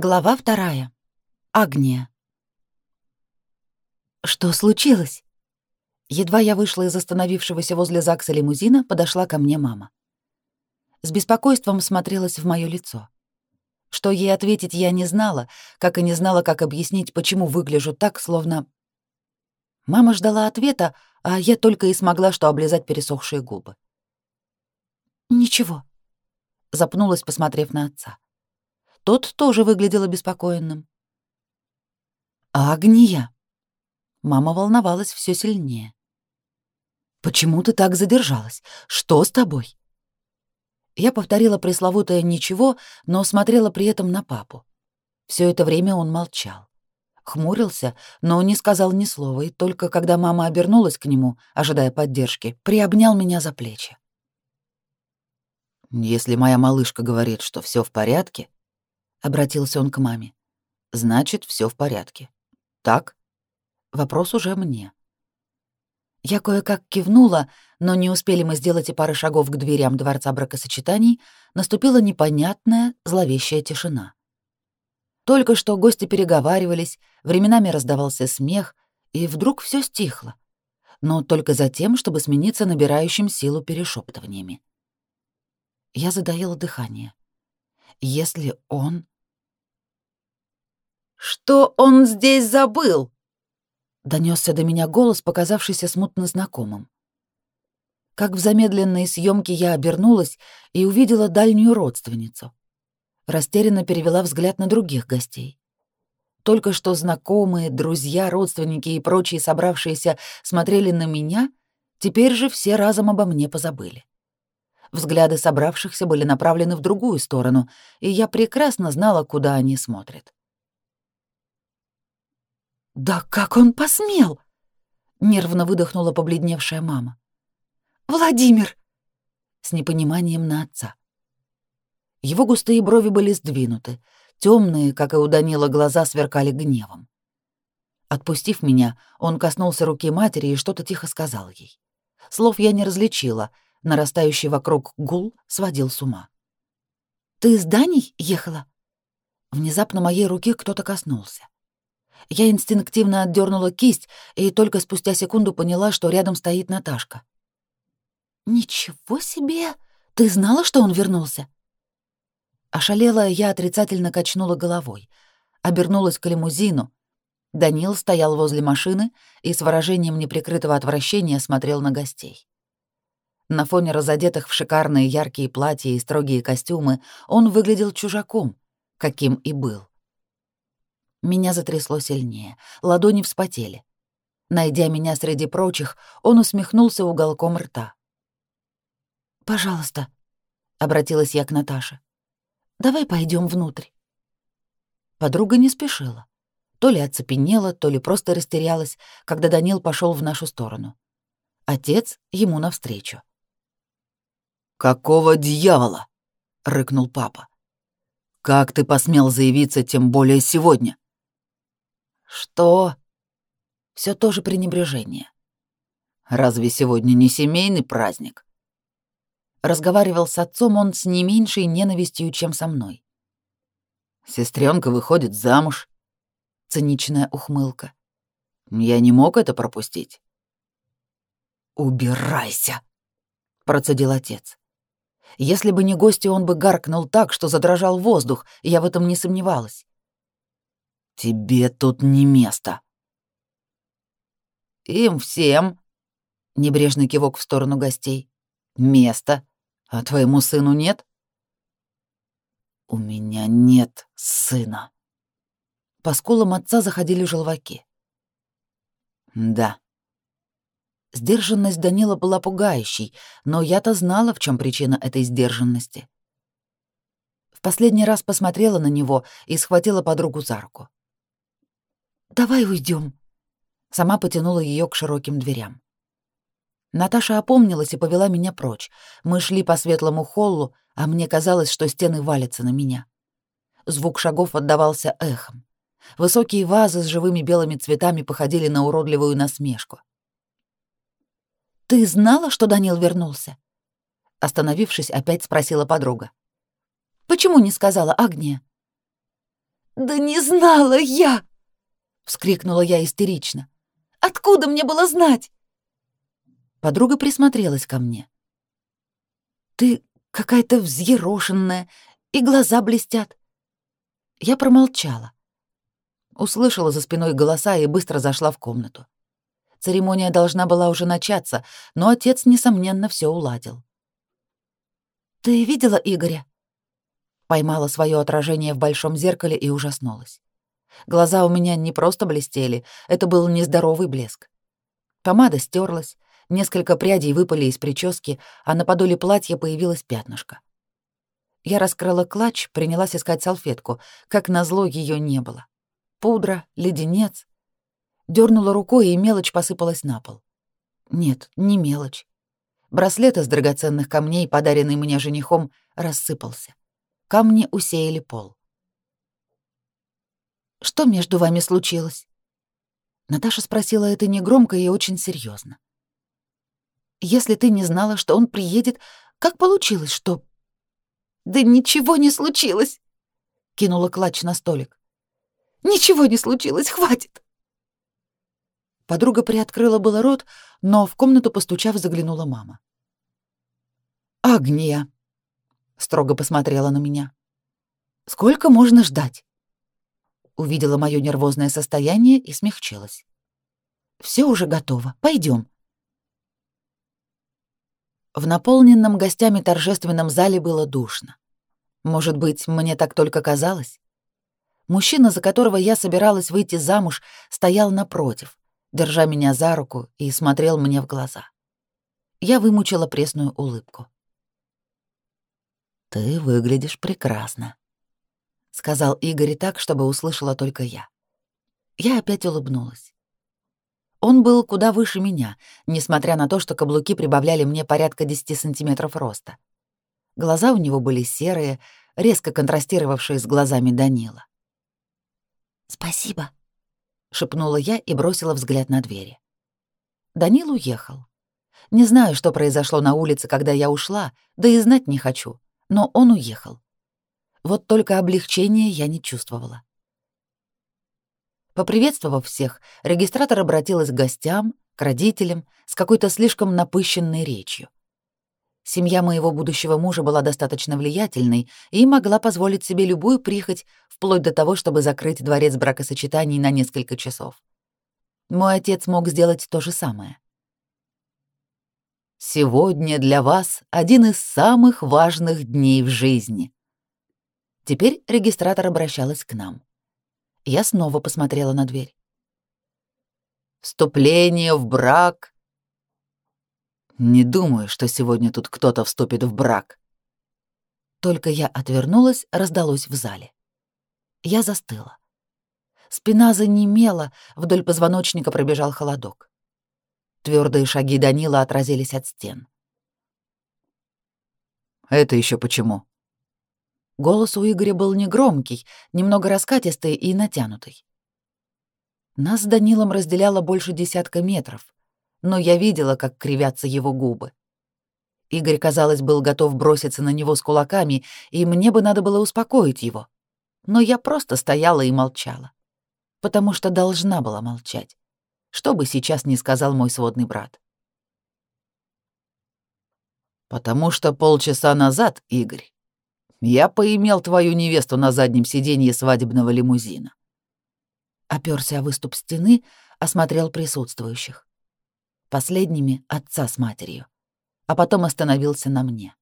Глава вторая. Агния. Что случилось? Едва я вышла из остановившегося возле ЗАГСа лимузина, подошла ко мне мама. С беспокойством смотрелась в моё лицо. Что ей ответить я не знала, как и не знала, как объяснить, почему выгляжу так, словно... Мама ждала ответа, а я только и смогла что облизать пересохшие губы. «Ничего», — запнулась, посмотрев на отца. Тот тоже выглядел обеспокоенным. «Агния!» Мама волновалась все сильнее. «Почему ты так задержалась? Что с тобой?» Я повторила пресловутое «ничего», но смотрела при этом на папу. Все это время он молчал. Хмурился, но не сказал ни слова, и только когда мама обернулась к нему, ожидая поддержки, приобнял меня за плечи. «Если моя малышка говорит, что все в порядке, обратился он к маме. Значит, все в порядке. Так? Вопрос уже мне. Я кое-как кивнула, но не успели мы сделать и пары шагов к дверям дворца бракосочетаний, наступила непонятная, зловещая тишина. Только что гости переговаривались, временами раздавался смех, и вдруг все стихло. Но только за тем, чтобы смениться набирающим силу перешептываниями. Я задаила дыхание. Если он... «Что он здесь забыл?» Донесся до меня голос, показавшийся смутно знакомым. Как в замедленной съемке я обернулась и увидела дальнюю родственницу. Растерянно перевела взгляд на других гостей. Только что знакомые, друзья, родственники и прочие собравшиеся смотрели на меня, теперь же все разом обо мне позабыли. Взгляды собравшихся были направлены в другую сторону, и я прекрасно знала, куда они смотрят. «Да как он посмел?» — нервно выдохнула побледневшая мама. «Владимир!» — с непониманием на отца. Его густые брови были сдвинуты, темные, как и у Данила, глаза сверкали гневом. Отпустив меня, он коснулся руки матери и что-то тихо сказал ей. Слов я не различила — Нарастающий вокруг гул сводил с ума. «Ты с Даней ехала?» Внезапно моей руки кто-то коснулся. Я инстинктивно отдернула кисть и только спустя секунду поняла, что рядом стоит Наташка. «Ничего себе! Ты знала, что он вернулся?» Ошалелая, я отрицательно качнула головой, обернулась к лимузину. Данил стоял возле машины и с выражением неприкрытого отвращения смотрел на гостей. На фоне разодетых в шикарные яркие платья и строгие костюмы он выглядел чужаком, каким и был. Меня затрясло сильнее, ладони вспотели. Найдя меня среди прочих, он усмехнулся уголком рта. «Пожалуйста», — обратилась я к Наташе, — «давай пойдем внутрь». Подруга не спешила. То ли оцепенела, то ли просто растерялась, когда Данил пошел в нашу сторону. Отец ему навстречу. «Какого дьявола?» — рыкнул папа. «Как ты посмел заявиться, тем более сегодня?» «Что?» Все тоже пренебрежение. «Разве сегодня не семейный праздник?» Разговаривал с отцом он с не меньшей ненавистью, чем со мной. Сестренка выходит замуж. Циничная ухмылка. Я не мог это пропустить. «Убирайся!» — процедил отец. Если бы не гости, он бы гаркнул так, что задрожал воздух, я в этом не сомневалась. «Тебе тут не место». «Им всем», — небрежный кивок в сторону гостей, — «место. А твоему сыну нет?» «У меня нет сына». По скулам отца заходили желваки. «Да, Сдержанность Данила была пугающей, но я-то знала, в чем причина этой сдержанности. В последний раз посмотрела на него и схватила подругу за руку. «Давай уйдем. Сама потянула ее к широким дверям. Наташа опомнилась и повела меня прочь. Мы шли по светлому холлу, а мне казалось, что стены валятся на меня. Звук шагов отдавался эхом. Высокие вазы с живыми белыми цветами походили на уродливую насмешку. «Ты знала, что Данил вернулся?» Остановившись, опять спросила подруга. «Почему не сказала Агния?» «Да не знала я!» — вскрикнула я истерично. «Откуда мне было знать?» Подруга присмотрелась ко мне. «Ты какая-то взъерошенная, и глаза блестят». Я промолчала. Услышала за спиной голоса и быстро зашла в комнату. Церемония должна была уже начаться, но отец, несомненно, все уладил. «Ты видела Игоря?» Поймала свое отражение в большом зеркале и ужаснулась. Глаза у меня не просто блестели, это был нездоровый блеск. Помада стерлась, несколько прядей выпали из прически, а на подоле платья появилось пятнышко. Я раскрыла клатч, принялась искать салфетку. Как назло, ее не было. Пудра, леденец. Дёрнула рукой, и мелочь посыпалась на пол. Нет, не мелочь. Браслет из драгоценных камней, подаренный мне женихом, рассыпался. Камни усеяли пол. «Что между вами случилось?» Наташа спросила это негромко и очень серьезно. «Если ты не знала, что он приедет, как получилось, что «Да ничего не случилось!» — кинула клатч на столик. «Ничего не случилось, хватит!» Подруга приоткрыла было рот, но в комнату, постучав, заглянула мама. «Агния!» — строго посмотрела на меня. «Сколько можно ждать?» Увидела мое нервозное состояние и смягчилась. «Все уже готово. Пойдем. В наполненном гостями торжественном зале было душно. Может быть, мне так только казалось? Мужчина, за которого я собиралась выйти замуж, стоял напротив, держа меня за руку и смотрел мне в глаза. Я вымучила пресную улыбку. «Ты выглядишь прекрасно», — сказал Игорь так, чтобы услышала только я. Я опять улыбнулась. Он был куда выше меня, несмотря на то, что каблуки прибавляли мне порядка 10 сантиметров роста. Глаза у него были серые, резко контрастировавшие с глазами Данила. «Спасибо», — шепнула я и бросила взгляд на двери. Данил уехал. Не знаю, что произошло на улице, когда я ушла, да и знать не хочу, но он уехал. Вот только облегчения я не чувствовала. Поприветствовав всех, регистратор обратилась к гостям, к родителям с какой-то слишком напыщенной речью. Семья моего будущего мужа была достаточно влиятельной и могла позволить себе любую прихоть, вплоть до того, чтобы закрыть дворец бракосочетаний на несколько часов. Мой отец мог сделать то же самое. «Сегодня для вас один из самых важных дней в жизни». Теперь регистратор обращалась к нам. Я снова посмотрела на дверь. Вступление в брак. Не думаю, что сегодня тут кто-то вступит в брак. Только я отвернулась, раздалось в зале. Я застыла. Спина занемела, вдоль позвоночника пробежал холодок. Твердые шаги Данила отразились от стен. «Это еще почему?» Голос у Игоря был негромкий, немного раскатистый и натянутый. Нас с Данилом разделяло больше десятка метров, но я видела, как кривятся его губы. Игорь, казалось, был готов броситься на него с кулаками, и мне бы надо было успокоить его. Но я просто стояла и молчала, потому что должна была молчать, что бы сейчас ни сказал мой сводный брат. «Потому что полчаса назад, Игорь, я поимел твою невесту на заднем сиденье свадебного лимузина. Оперся о выступ стены, осмотрел присутствующих. Последними — отца с матерью. А потом остановился на мне.